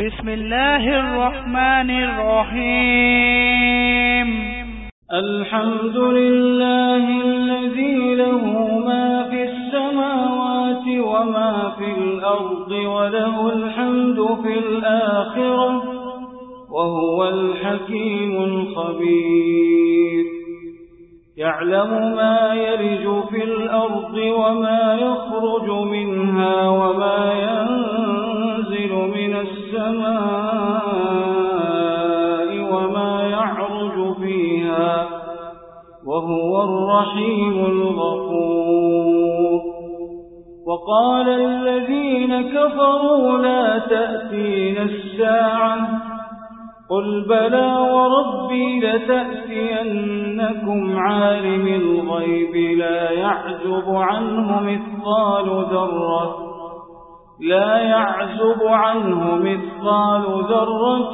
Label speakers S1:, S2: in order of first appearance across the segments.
S1: بسم الله الرحمن الرحيم
S2: الحمد لله الذي له ما في السماوات وما في الأرض وله الحمد في الآخرة وهو الحكيم الخبير يعلم ما يرج في الأرض وما يخرج منها وما ينزل من السماء وما يعرج فيها وهو الرحيم الغفور. وقال الذين كفروا لا تأتين الساعة قل بلى وربي لتأتينكم عالم الغيب لا يعزب عنه مثقال ذرة. لا يعزب عنه مثقال ذرة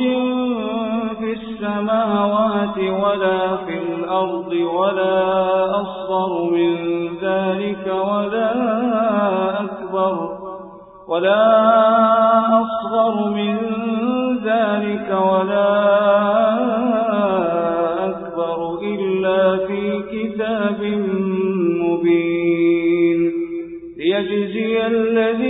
S2: في السماوات ولا في الأرض ولا أصغر من ذلك ولا أكبر ولا أصغر من ذلك ولا أكبر إلا في كتاب مبين ليجزي الذين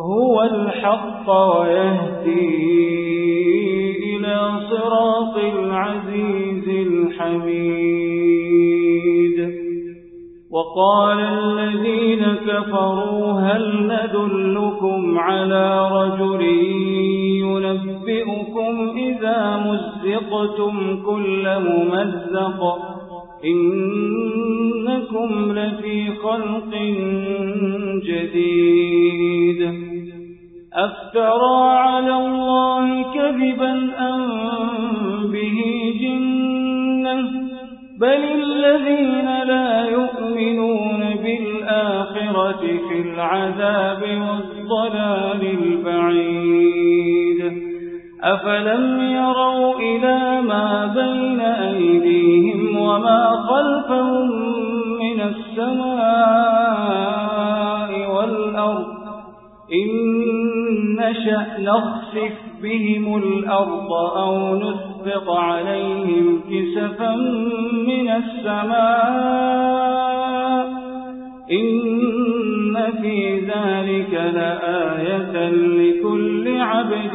S2: هو الحق ويهدي إلى صراط العزيز الحميد. وقال الذين كفروا هل ندلكم على رجل ينبئكم إذا مزقتم كل ممزق؟ إنكم لفي خلق جديد. أفترى على الله كذبا أم به جنة؟ بل الذين لا يؤمنون بالآخرة في العذاب والضلال البعيد. أفلم يروا إلى ما بين أيديهم وما خلفهم من السماء والأرض إن نشأ نخسف بهم الأرض أو نسبق عليهم كسفا من السماء إن في ذلك لآية لكل عبد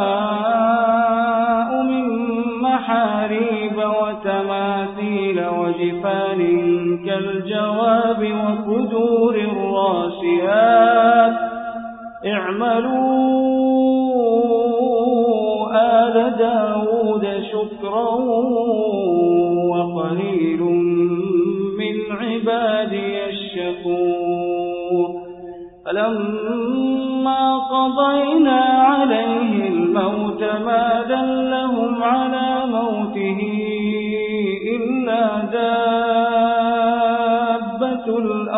S2: وجفان كالجواب وقدور الراسيات اعملوا آل داود شكرا وقليل من عبادي الشكور. فلما قضينا عليه الموت ما دلهم على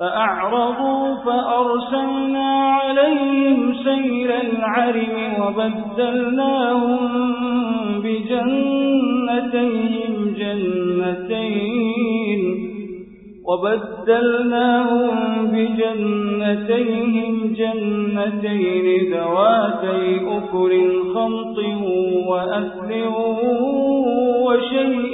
S2: فأعرضوا فأرسلنا عليهم سيل العرم وبدلناهم بجنتين جنتين وبدلناهم بجنتين جنتين ذواتي أكل خمط وأكل وشيء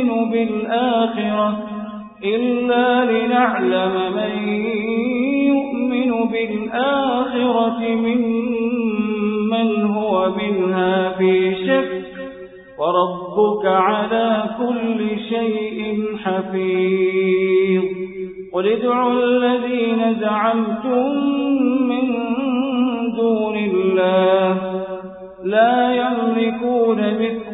S2: يؤمن بالآخرة إلا لنعلم من يؤمن بالآخرة ممن هو منها في شك وربك على كل شيء حفيظ. قل ادعوا الذين زعمتم من دون الله لا يملكون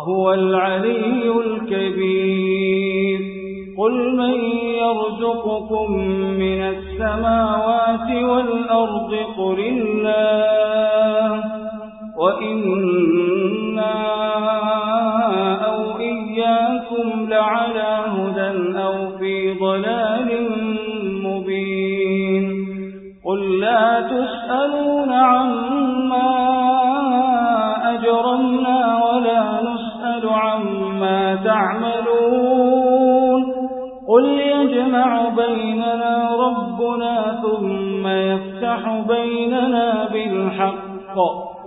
S2: وهو العلي الكبير. قل من يرزقكم من السماوات والأرض قل الله. وإنا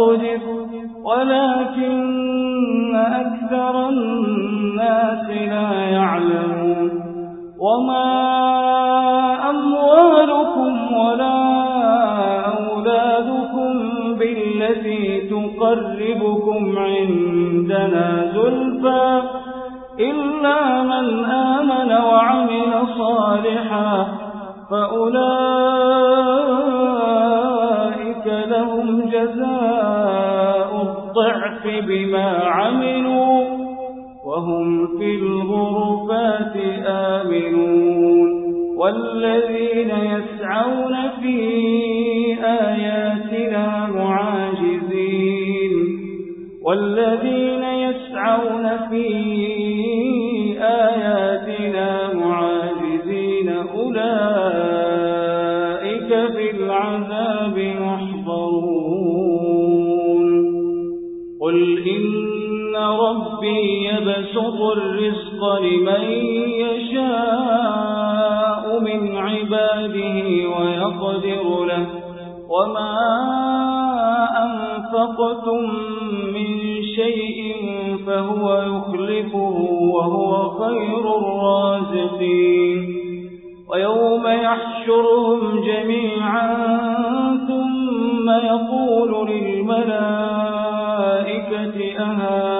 S2: ويقدر ولكن أكثر الناس لا يعلمون. وما أموالكم ولا أولادكم بالتي تقربكم عندنا زلفى إلا من آمن وعمل صالحا فأولئك لهم جزاء بما عملوا وهم في الغرفات آمنون والذين يسعون في يبسط الرزق لمن يشاء من عباده ويقدر له. وما أنفقتم من شيء فهو يخلفه وهو خير الرازقين. ويوم يحشرهم جميعا ثم يقول للملائكة أهؤلاء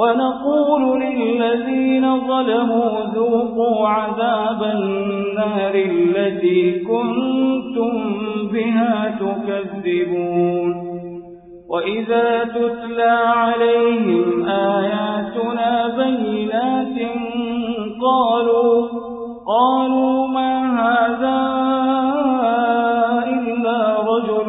S2: ونقول للذين ظلموا ذوقوا عذاب النار التي كنتم بها تكذبون. وإذا تتلى عليهم آياتنا بينات قالوا قالوا ما هذا إلا رجل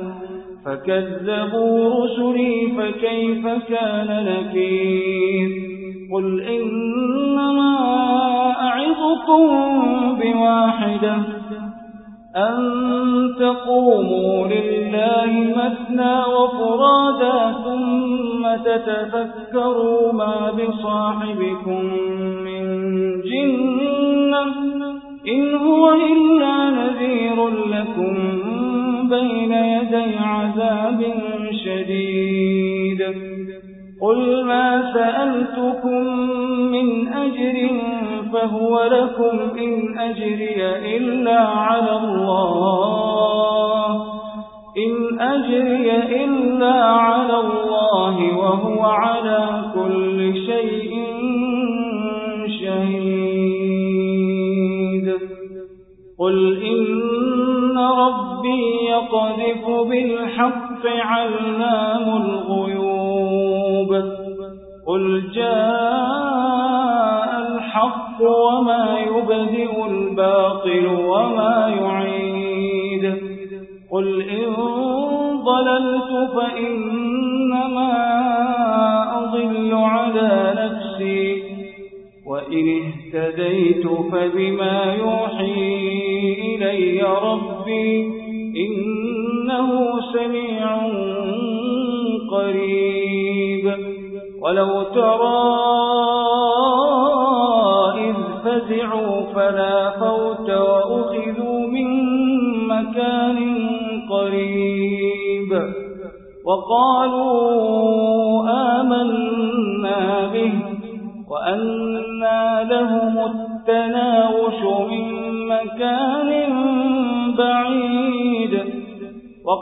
S2: فكذبوا رسلي فكيف كان نكير؟ قل إنما أعظكم بواحدة أن تقوموا لله مثنى وفرادا ثم تتفكروا ما بصاحبكم من جنة إن هو إلا نذير لكم. بين يدي عذاب شديد. قل ما سألتكم من أجر فهو لكم إن أجري إلا على الله. إن أجري إلا على الله وهو على كل شيء شهيد. قل بالحق علام الغيوب. قل جاء الحق وما يبدئ الباطل وما يعيد. قل إن ضللت فإنما أضل على نفسي. وإن اهتديت فبما يوحي إلي ربي إنه سميع قريب. ولو ترى إذ فزعوا فلا فوت وأخذوا من مكان قريب. وقالوا آمنا به وأنا لهم